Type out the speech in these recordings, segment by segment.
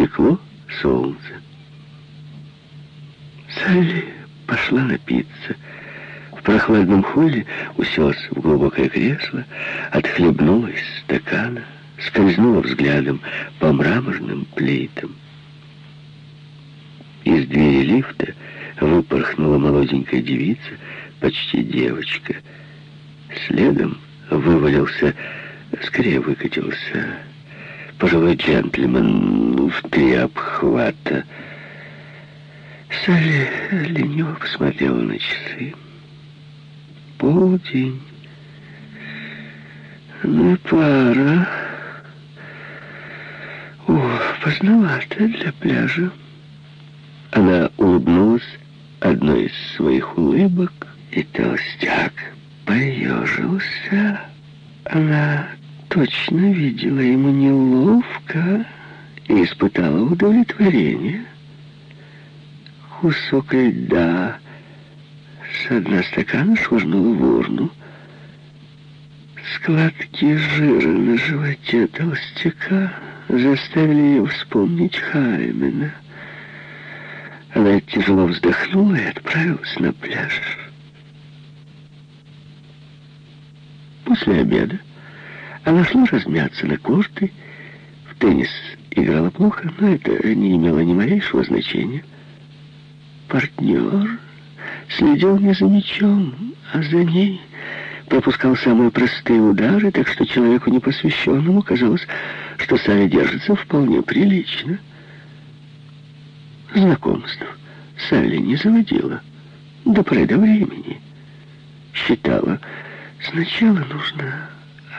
пекло солнце. Салли пошла напиться. В прохладном холле уселась в глубокое кресло, отхлебнула из стакана, скользнула взглядом по мраморным плитам. Из двери лифта выпорхнула молоденькая девица, почти девочка. Следом вывалился, скорее выкатился, пожилой джентльмен в три обхвата. Салли лениво посмотрела на часы. Полдень. Ну и пара. О, поздновато для пляжа. Она улыбнулась одной из своих улыбок, и толстяк поежился. Она точно видела ему неловко и испытала удовлетворение. Кусок льда с дна стакана швырнула в урну. Складки жира на животе толстяка заставили ее вспомнить Хаймена. Она тяжело вздохнула и отправилась на пляж. После обеда она шла размяться на корты. В теннис играла плохо, но это не имело ни малейшего значения. Партнер следил не за мячом, а за ней. Пропускал самые простые удары, так что человеку непосвященному казалось, что Сая держится вполне прилично. Знакомств Салли не заводила. До поры до времени. Считала, сначала нужно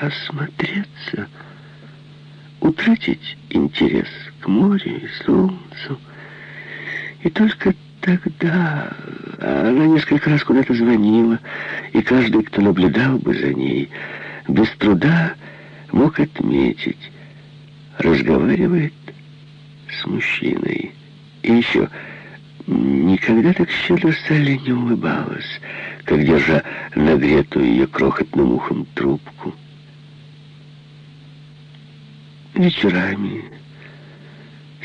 осмотреться, утратить интерес к морю и солнцу. И только тогда она несколько раз куда-то звонила, и каждый, кто наблюдал бы за ней, без труда мог отметить, разговаривает с мужчиной. И еще никогда так щедро Салли не улыбалась, как держа нагретую ее крохотным ухом трубку. Вечерами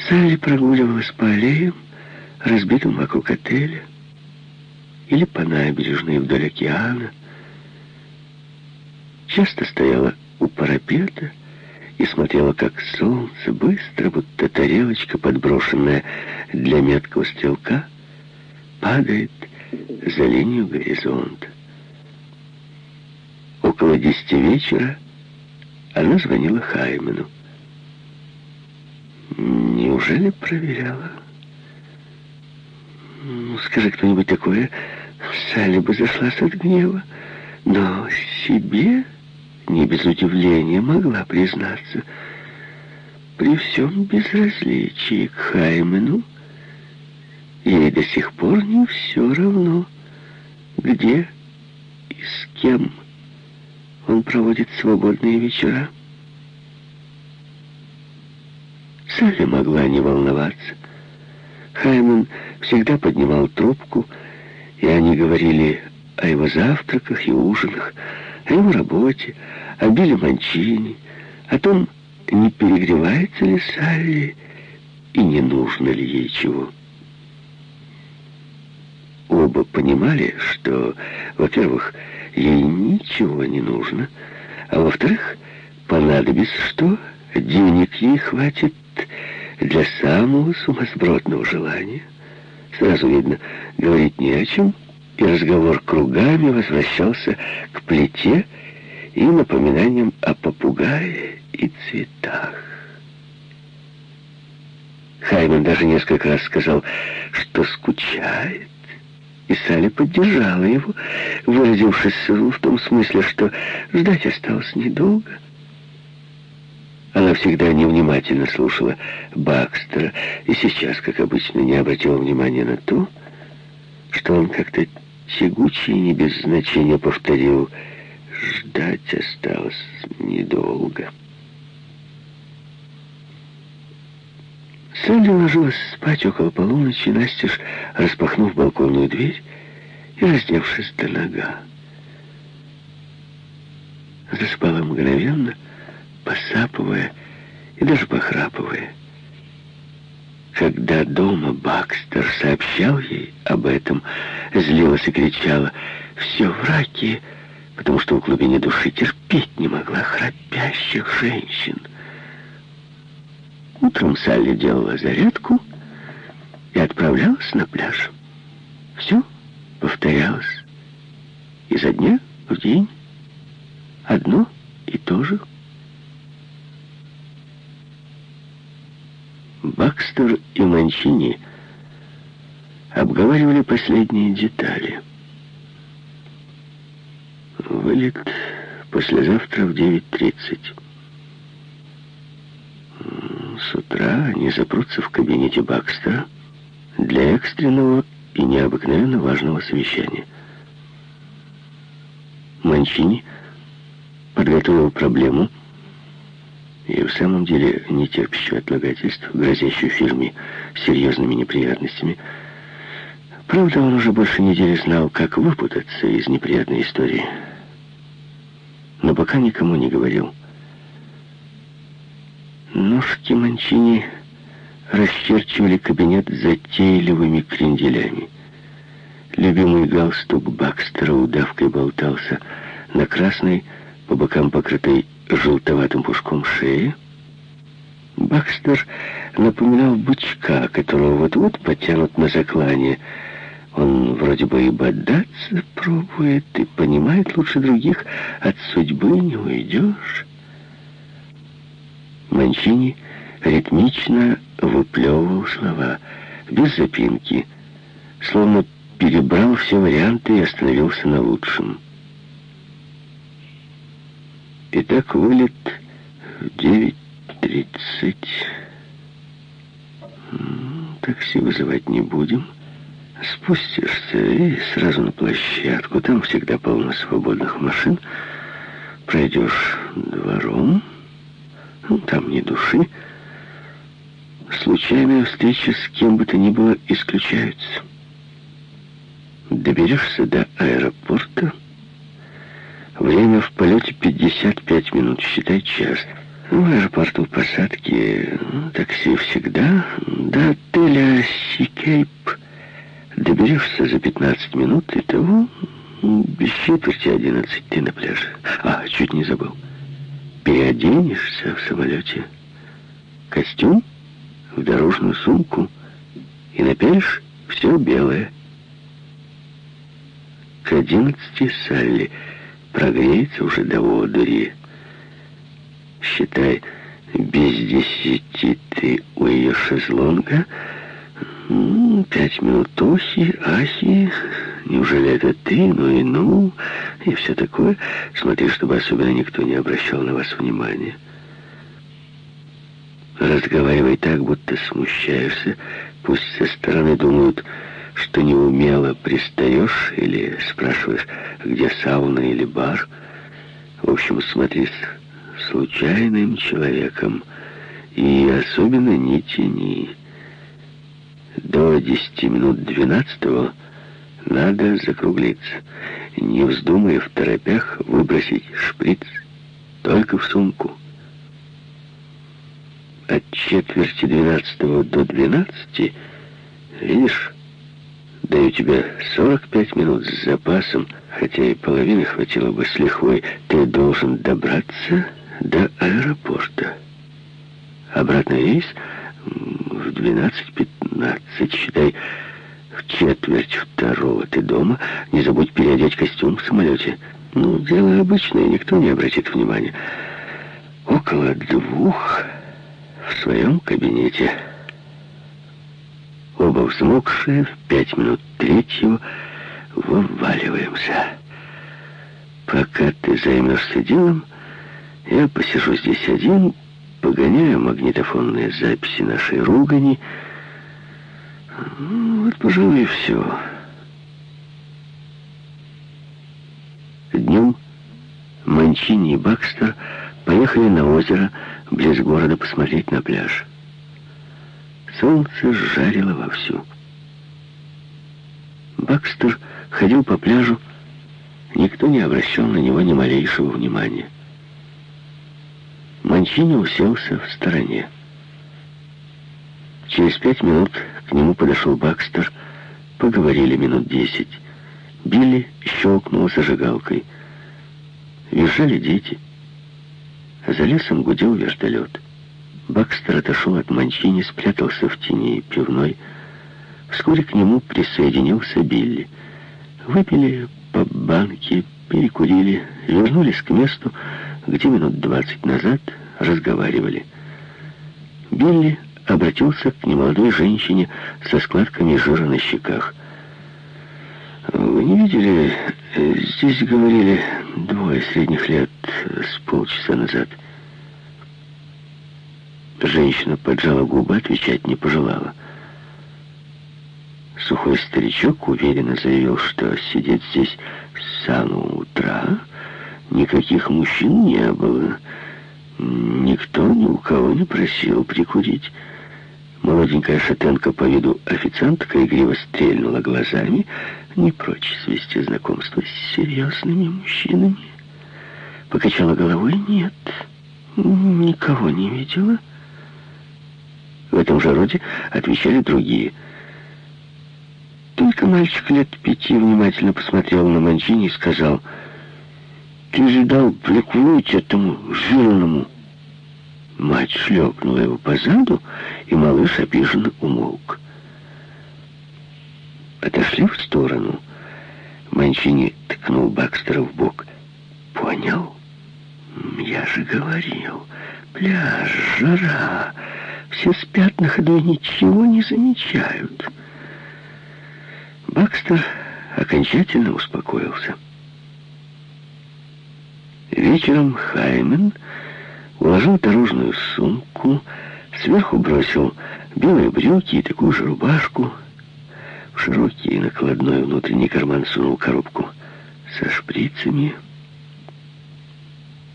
Салли прогуливалась по аллеям, разбитым вокруг отеля, или по набережной вдоль океана. Часто стояла у парапета и смотрела, как солнце быстро, будто тарелочка, подброшенная для меткого стрелка, падает за линию горизонта. Около десяти вечера она звонила Хаймену. Неужели проверяла? Ну, скажи кто-нибудь такое, Салли бы зашлась от гнева. Но себе не без удивления могла признаться. При всем безразличии к Хаймену ей до сих пор не все равно, где и с кем он проводит свободные вечера. Салли могла не волноваться. Хаймен всегда поднимал трубку, и они говорили о его завтраках и ужинах, о его работе, о Билли Манчини, о том, не перегревается ли Салли и не нужно ли ей чего. Оба понимали, что, во-первых, ей ничего не нужно, а во-вторых, понадобится что, денег ей хватит для самого сумасбродного желания. Сразу видно, говорить не о чем, и разговор кругами возвращался к плите и напоминаниям о попугае и цветах. Хаймен даже несколько раз сказал, что скучает, и Салли поддержала его, выразившись в том смысле, что ждать осталось недолго. Она всегда невнимательно слушала Бакстера и сейчас, как обычно, не обратила внимания на то, что он как-то тягуче и не без значения повторил «Ждать осталось недолго». Салли ложилась спать около полуночи, настежь распахнув балконную дверь и раздевшись до нога. Заспала мгновенно, посапывая и даже похрапывая. Когда дома Бакстер сообщал ей об этом, злилась и кричала «Все в раке!» потому что в глубине души терпеть не могла храпящих женщин. Утром Салли делала зарядку и отправлялась на пляж. Все повторялось изо дня в день. Одно и то же. Бакстер и Манчини обговаривали последние детали. Вылет послезавтра в 9.30. С утра они запрутся в кабинете Бакстера для экстренного и необыкновенно важного совещания. Манчини подготовил проблему и в самом деле не терпящую отлагательств, грозящую фирме серьезными неприятностями. Правда, он уже больше недели знал, как выпутаться из неприятной истории. Но пока никому не говорил. Ножки Манчини расчерчивали кабинет затейливыми кренделями. Любимый галстук Бакстера удавкой болтался на красной, по бокам покрытой желтоватым пушком шеи. Бакстер напоминал бычка, которого вот-вот потянут на заклание. Он вроде бы и бодаться пробует, и понимает лучше других, от судьбы не уйдешь. Манчини ритмично выплевывал слова, без запинки, словно перебрал все варианты и остановился на лучшем. Итак, вылет в 9.30. Такси вызывать не будем. Спустишься и сразу на площадку. Там всегда полно свободных машин. Пройдешь двором. Ну, там ни души. Случайная встреча с кем бы то ни было исключается. Доберешься до аэропорта. Время в полете 55 минут, считай час. В аэропорту посадки ну, такси всегда. До отеля Сикейп доберешься за 15 минут, итого без четверти 11 ты на пляже. А, чуть не забыл. Переоденешься в самолете. Костюм в дорожную сумку и напялишь все белое. К одиннадцати Салли прогреется уже до одури. Считай, без десяти ты у ее шезлонга. Пять минут Оси, Аси, неужели это ты, ну и ну, и все такое. Смотри, чтобы особенно никто не обращал на вас внимания. Разговаривай так, будто смущаешься. Пусть со стороны думают, что неумело пристаешь или спрашиваешь, где сауна или бар. В общем, смотри с случайным человеком и особенно не тяни. До десяти минут двенадцатого надо закруглиться. Не вздумай в торопях выбросить шприц только в сумку. От четверти двенадцатого до двенадцати, видишь, Даю тебе 45 минут с запасом, хотя и половины хватило бы с лихвой. Ты должен добраться до аэропорта. Обратный рейс в 12.15, считай, в четверть второго ты дома. Не забудь переодеть костюм в самолете. Ну, дело обычное, никто не обратит внимания. Около двух в своем кабинете оба взмокшие, в пять минут третьего вываливаемся. Пока ты займешься делом, я посижу здесь один, погоняю магнитофонные записи нашей ругани. Ну, вот, пожалуй, и все. Днем Манчини и Бакстер поехали на озеро близ города посмотреть на пляж. Солнце жарило вовсю. Бакстер ходил по пляжу, никто не обращал на него ни малейшего внимания. Манчини уселся в стороне. Через пять минут к нему подошел Бакстер. Поговорили минут десять. Билли щелкнул зажигалкой. Визжали дети. За лесом гудел вертолет. Бакстер отошел от Манчини, спрятался в тени пивной. Вскоре к нему присоединился Билли. Выпили по банке, перекурили, вернулись к месту, где минут двадцать назад разговаривали. Билли обратился к немолодой женщине со складками жира на щеках. «Вы не видели, здесь говорили двое средних лет с полчаса назад». Женщина поджала губы, отвечать не пожелала. Сухой старичок уверенно заявил, что сидеть здесь с самого утра никаких мужчин не было. Никто ни у кого не просил прикурить. Молоденькая шатенка по виду официантка игриво стрельнула глазами, не прочь свести знакомство с серьезными мужчинами. Покачала головой, нет, никого не видела. В этом же роде отвечали другие. Только мальчик лет пяти внимательно посмотрел на Манчини и сказал, «Ты же дал прикурить этому жирному». Мать шлепнула его по заду, и малыш обиженно умолк. Отошли в сторону. Манчини ткнул Бакстера в бок. «Понял? Я же говорил. Пляж, жара. Все спят на ходу и ничего не замечают». Бакстер окончательно успокоился. Вечером Хаймен уложил дорожную сумку, сверху бросил белые брюки и такую же рубашку. В широкий накладной внутренний карман сунул коробку со шприцами.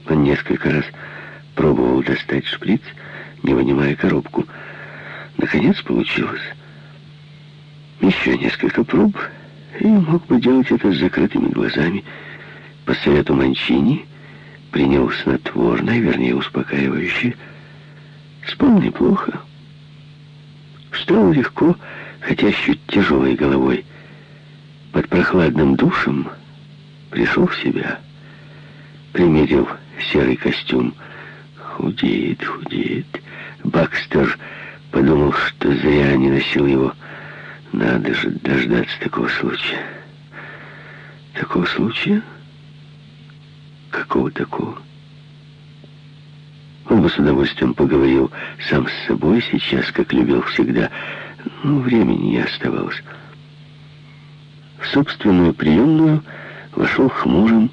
Он несколько раз пробовал достать шприц, не вынимая коробку. Наконец получилось. Еще несколько проб, и мог бы делать это с закрытыми глазами. По совету Манчини принял снотворное, вернее, успокаивающее. Спал неплохо. Встал легко, хотя чуть тяжелой головой. Под прохладным душем пришел в себя. Примерил серый костюм. Худеет, худеет. Бакстер подумал, что зря не носил его. Надо же дождаться такого случая. Такого случая? Какого такого? Он бы с удовольствием поговорил сам с собой сейчас, как любил всегда, но времени не оставалось. В собственную приемную вошел хмурым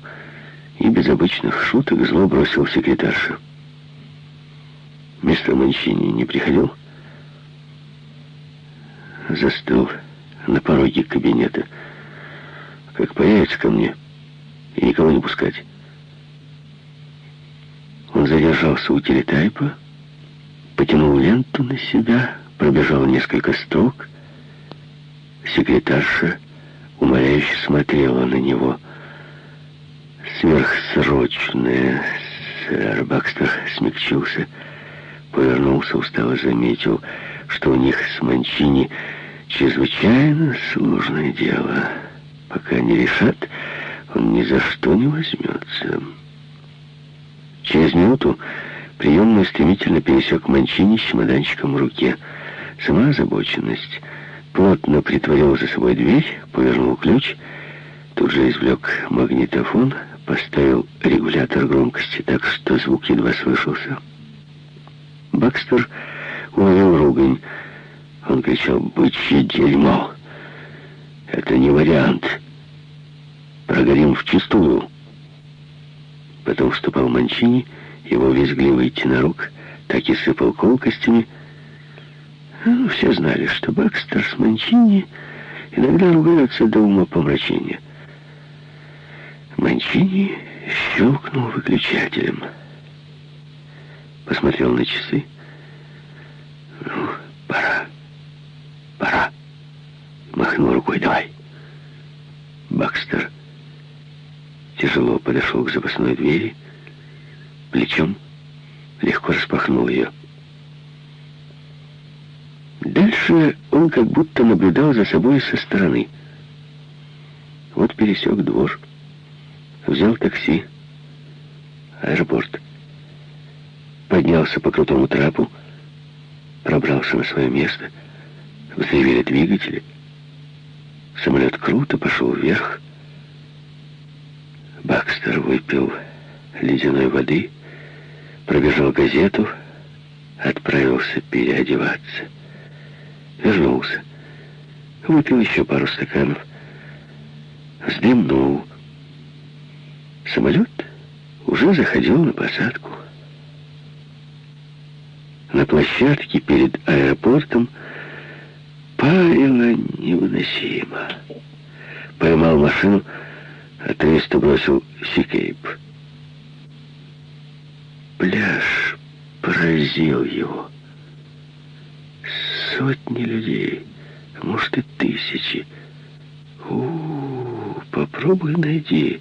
и без обычных шуток зло бросил секретарша. Мистер Манчини не приходил? Застыл на пороге кабинета. Как появится ко мне, и никого не пускать. Он задержался у телетайпа, потянул ленту на себя, пробежал несколько строк. Секретарша умоляюще смотрела на него. Сверхсрочное. Сэр Бакстер смягчился, повернулся, устало заметил, что у них с Манчини чрезвычайно сложное дело. Пока не решат, он ни за что не возьмется. Через минуту приемную стремительно пересек Манчини с чемоданчиком в руке. Сама озабоченность. Плотно притворил за собой дверь, повернул ключ, тут же извлек магнитофон, поставил регулятор громкости так, что звук едва слышался. Бакстер уловил ругань. Он кричал «Бычье дерьмо!» «Это не вариант. Прогорим вчистую!» Потом вступал Манчини, его визгливый тенорок так и сыпал колкостями. Ну, все знали, что Бакстер с Манчини иногда ругаются до ума помрачения. Манчини щелкнул выключателем. Посмотрел на часы. Ну, пора, пора. Махнул рукой, давай. Бакстер тяжело подошел к запасной двери, плечом легко распахнул ее. Дальше он как будто наблюдал за собой со стороны. Вот пересек двор, взял такси, аэропорт, поднялся по крутому трапу, пробрался на свое место, взревели двигатели, самолет круто пошел вверх, Бакстер выпил ледяной воды, пробежал газету, отправился переодеваться. Вернулся, выпил еще пару стаканов, вздремнул. Самолет уже заходил на посадку. На площадке перед аэропортом парило невыносимо. Поймал машину, отрывисто бросил Сикейп. Пляж поразил его. Сотни людей, может и тысячи. У, -у, -у попробуй найди,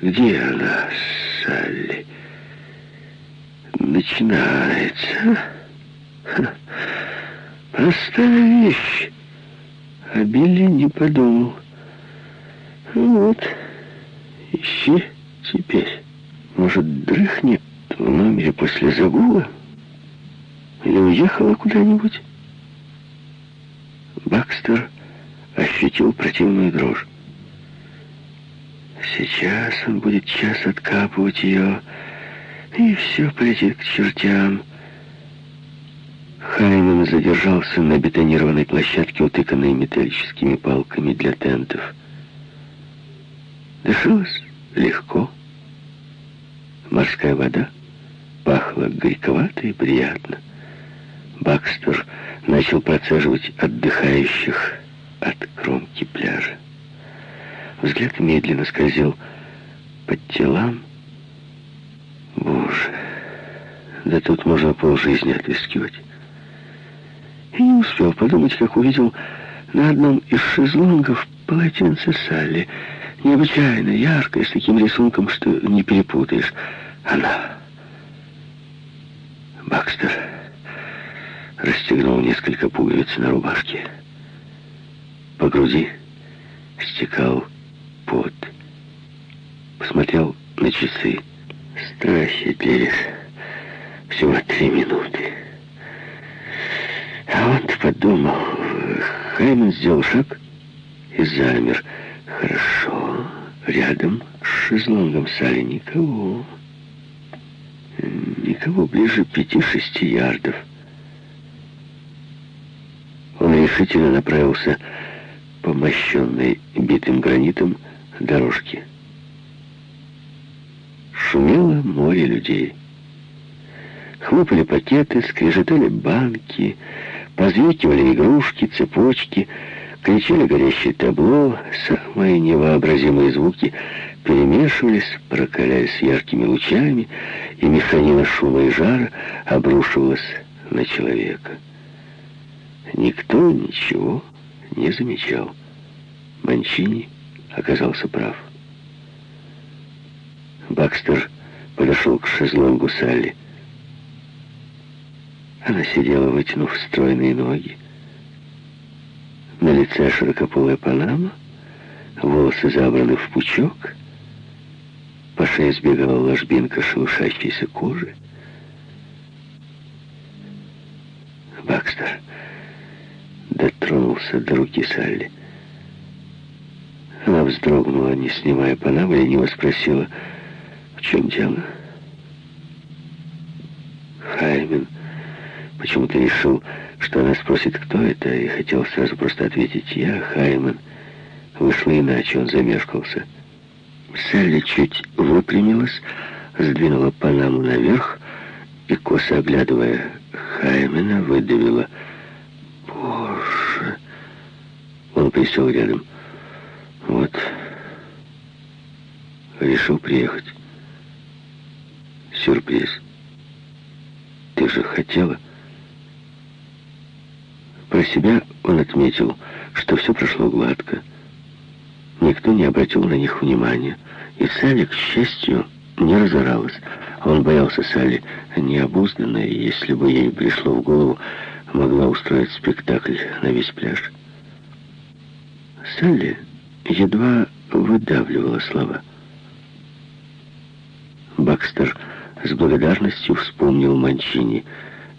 где она, Салли. Начинается. Простая вещь. А Билли не подумал. Вот, ищи теперь. Может, дрыхнет в номере после загула? Или уехала куда-нибудь? Бакстер ощутил противную дрожь. Сейчас он будет час откапывать ее, и все полетит к чертям. Хаймен задержался на бетонированной площадке, утыканной металлическими палками для тентов. Дышалось легко. Морская вода пахла горьковато и приятно. Бакстер начал процеживать отдыхающих от кромки пляжа. Взгляд медленно скользил под телам. Боже, да тут можно полжизни отыскивать. И не успел подумать, как увидел на одном из шезлонгов полотенце Салли — необычайно яркая, с таким рисунком, что не перепутаешь. Она. Бакстер расстегнул несколько пуговиц на рубашке. По груди стекал пот. Посмотрел на часы. Страхи длились всего три минуты. А он-то подумал. Хаймен сделал шаг и замер. Хорошо. Рядом с шезлонгом Сали никого. Никого ближе пяти-шести ярдов. Он решительно направился по мощенной битым гранитом дорожке. Шумело море людей. Хлопали пакеты, скрежетали банки, позвякивали игрушки, цепочки — Кричали горящее табло, самые невообразимые звуки перемешивались, прокалялись яркими лучами, и механина шума и жара обрушивалась на человека. Никто ничего не замечал. Манчини оказался прав. Бакстер подошел к шезлонгу Салли. Она сидела, вытянув стройные ноги. На лице широкополая панама, волосы забраны в пучок, по шее сбегала ложбинка шелушащейся кожи. Бакстер дотронулся до руки Салли. Она вздрогнула, не снимая панамы, лениво спросила, в чем дело? Хаймен почему-то решил, что она спросит, кто это, и хотел сразу просто ответить «Я, Хайман». Вышло иначе, он замешкался. Салли чуть выпрямилась, сдвинула панаму наверх и, косо оглядывая Хаймена, выдавила «Боже!» Он присел рядом. «Вот, решил приехать. Сюрприз. Ты же хотела...» Про себя он отметил, что все прошло гладко. Никто не обратил на них внимания. И Салли, к счастью, не разоралась. Он боялся Салли необузданной, если бы ей пришло в голову могла устроить спектакль на весь пляж. Салли едва выдавливала слова. Бакстер с благодарностью вспомнил Манчини.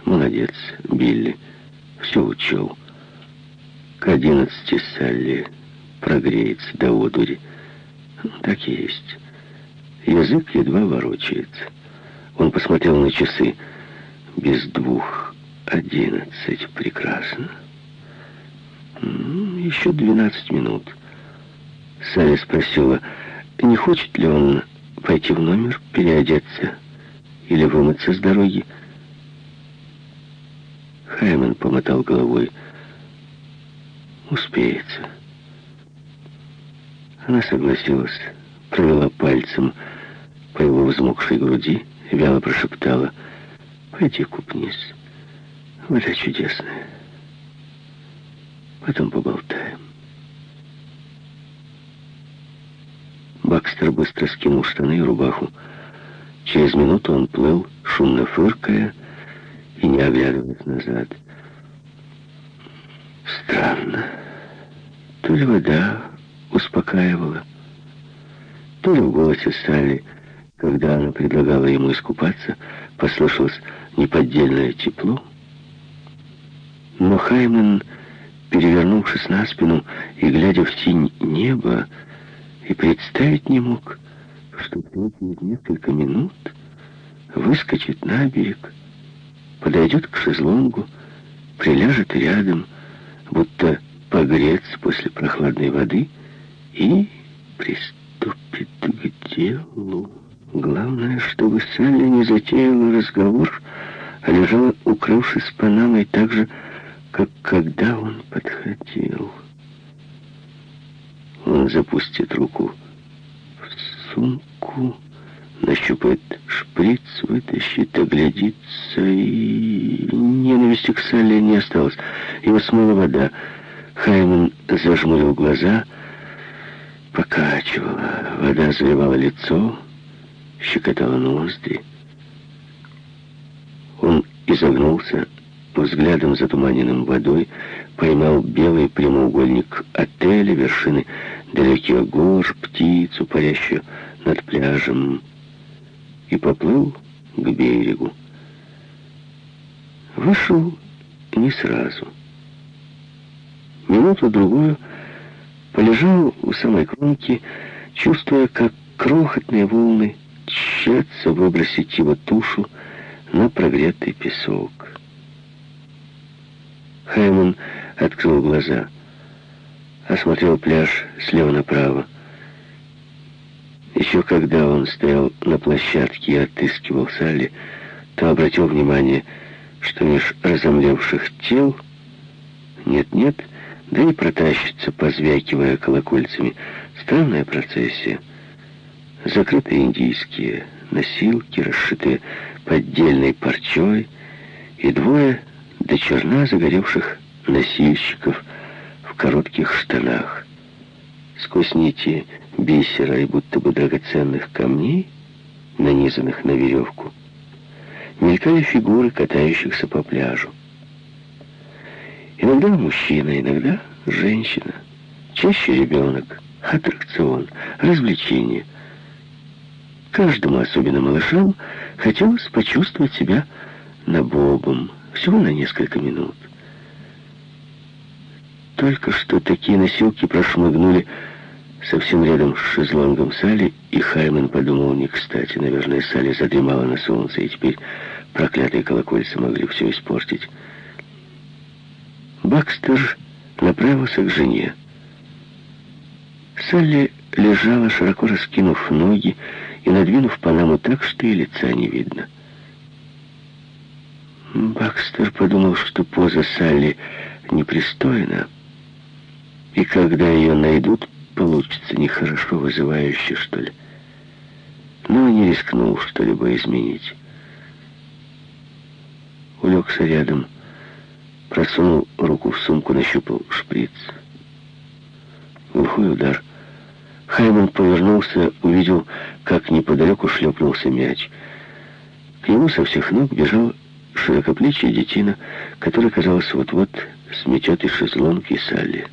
«Молодец, Билли, все учел. К одиннадцати Салли прогреется до одури. Так и есть. Язык едва ворочается. Он посмотрел на часы. Без двух одиннадцать. Прекрасно. Еще двенадцать минут. Салли спросила, не хочет ли он пойти в номер, переодеться или вымыться с дороги. Хайман помотал головой. Успеется. Она согласилась, провела пальцем по его взмокшей груди, вяло прошептала, «Пойди купнись, вода чудесная. Потом поболтаем». Бакстер быстро скинул штаны и рубаху. Через минуту он плыл, шумно фыркая и не оглядываясь назад. Странно. То ли вода успокаивала, то ли в голосе Салли, когда она предлагала ему искупаться, послышалось неподдельное тепло. Но Хаймен, перевернувшись на спину и глядя в тень неба, и представить не мог, что всего через несколько минут выскочит на берег, подойдет к шезлонгу, приляжет рядом, будто погреться после прохладной воды и приступит к делу. Главное, чтобы Салли не затеяла разговор, а лежала, укрывшись панамой так же, как когда он подходил. Он запустит руку сумку, нащупает шприц, вытащит, оглядится, и ненависти к Салли не осталось. Его смыла вода. Хайман зажмурил глаза, покачивала. Вода заливала лицо, щекотала ноздри. Он изогнулся, взглядом затуманенным водой, поймал белый прямоугольник отеля, вершины далеких гор, птицу, парящую над пляжем, и поплыл к берегу. Вышел не сразу. Минуту-другую полежал у самой кромки, чувствуя, как крохотные волны тщатся выбросить его тушу на прогретый песок. Хайман открыл глаза, осмотрел пляж слева направо. Еще когда он стоял на площадке и отыскивал Салли, то обратил внимание, что меж разомлевших тел нет-нет, да и протащится, позвякивая колокольцами, странная процессия. Закрытые индийские носилки, расшитые поддельной парчой, и двое до черна загоревших носильщиков коротких штанах. Сквозь нити бисера и будто бы драгоценных камней, нанизанных на веревку, мелькали фигуры катающихся по пляжу. Иногда мужчина, иногда женщина, чаще ребенок, аттракцион, развлечение. Каждому, особенно малышам, хотелось почувствовать себя набобом, всего на несколько минут. Только что такие носилки прошмыгнули совсем рядом с шезлонгом Салли, и Хаймен подумал не кстати. Наверное, Салли задремала на солнце, и теперь проклятые колокольцы могли все испортить. Бакстер направился к жене. Салли лежала, широко раскинув ноги и надвинув панаму так, что и лица не видно. Бакстер подумал, что поза Салли непристойна, и когда ее найдут, получится нехорошо, вызывающе, что ли. Но не рискнул что-либо изменить. Улегся рядом, просунул руку в сумку, нащупал шприц. Глухой удар. Хайман повернулся, увидел, как неподалеку шлепнулся мяч. К нему со всех ног бежал широкоплечий детина, который, казалось, вот-вот сметет и шезлонг, и Салли.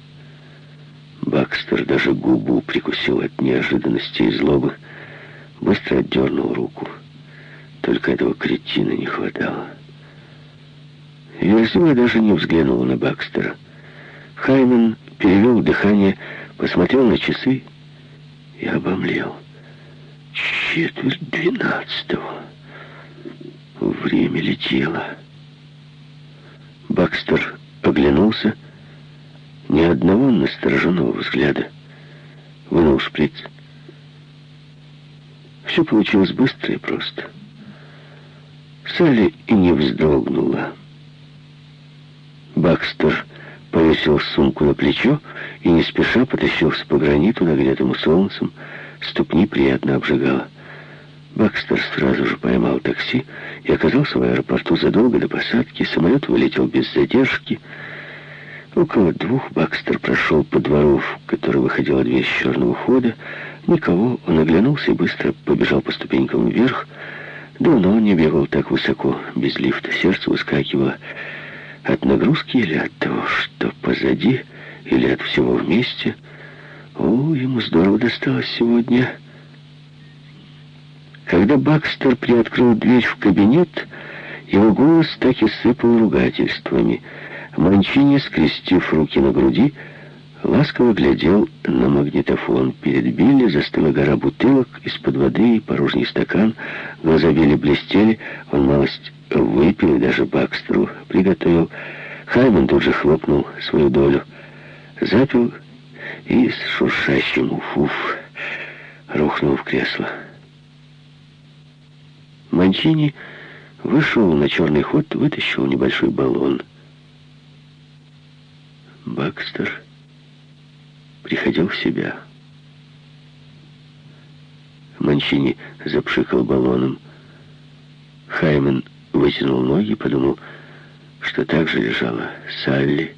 Бакстер даже губу прикусил от неожиданности и злобы, быстро отдернул руку. Только этого кретина не хватало. Верзила даже не взглянула на Бакстера. Хаймен перевел дыхание, посмотрел на часы и обомлел. Четверть двенадцатого. Время летело. Бакстер оглянулся. Ни одного настороженного взгляда. Вынул шприц. Все получилось быстро и просто. Салли и не вздрогнула. Бакстер повесил сумку на плечо и не спеша потащился по граниту, нагретому солнцем. Ступни приятно обжигало. Бакстер сразу же поймал такси и оказался в аэропорту задолго до посадки. Самолет вылетел без задержки. Около двух Бакстер прошел по двору, в который выходила дверь с черного хода. Никого, он оглянулся и быстро побежал по ступенькам вверх. Давно он не бегал так высоко, без лифта. Сердце выскакивало от нагрузки или от того, что позади, или от всего вместе. О, ему здорово досталось сегодня. Когда Бакстер приоткрыл дверь в кабинет, его голос так и сыпал ругательствами. Манчини, скрестив руки на груди, ласково глядел на магнитофон. Перед Билли застыла гора бутылок, из-под воды и порожний стакан. Глаза Билли блестели, он малость Выпил и даже Бакстеру приготовил. Хайман тут же хлопнул свою долю. Запил и с шуршащим уфуф рухнул в кресло. Манчини вышел на черный ход, вытащил небольшой баллон. Бакстер приходил в себя. Манчини запшикал баллоном. Хаймен вытянул ноги, подумал, что так же лежала Салли.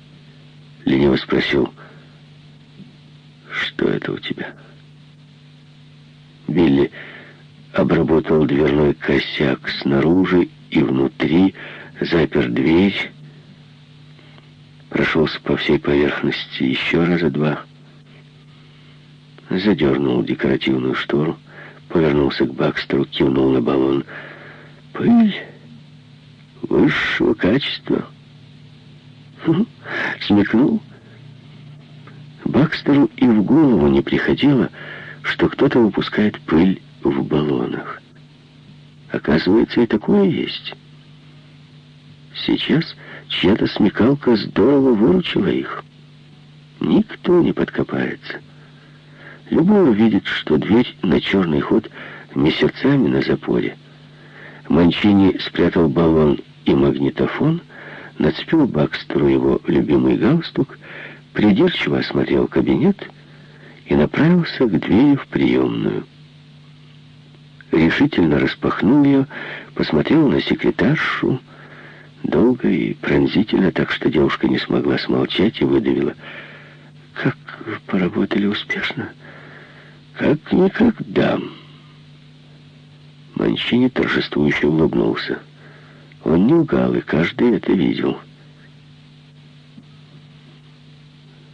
Лениво спросил, что это у тебя? Билли обработал дверной косяк снаружи и внутри, запер дверь, прошелся по всей поверхности еще раза два, задернул декоративную штору, повернулся к Бакстеру, кивнул на баллон. «Пыль!» высшего качества. Смекнул. Бакстеру и в голову не приходило, что кто-то выпускает пыль в баллонах. Оказывается, и такое есть. Сейчас чья-то смекалка здорово выручила их. Никто не подкопается. Любой увидит, что дверь на черный ход месяцами на запоре. Манчини спрятал баллон и магнитофон, нацепил Бакстеру его любимый галстук, придирчиво осмотрел кабинет и направился к двери в приемную. Решительно распахнул ее, посмотрел на секретаршу, долго и пронзительно, так что девушка не смогла смолчать и выдавила. «Как поработали успешно?» «Как никогда!» Манчини торжествующе улыбнулся. Он не лгал, и каждый это видел.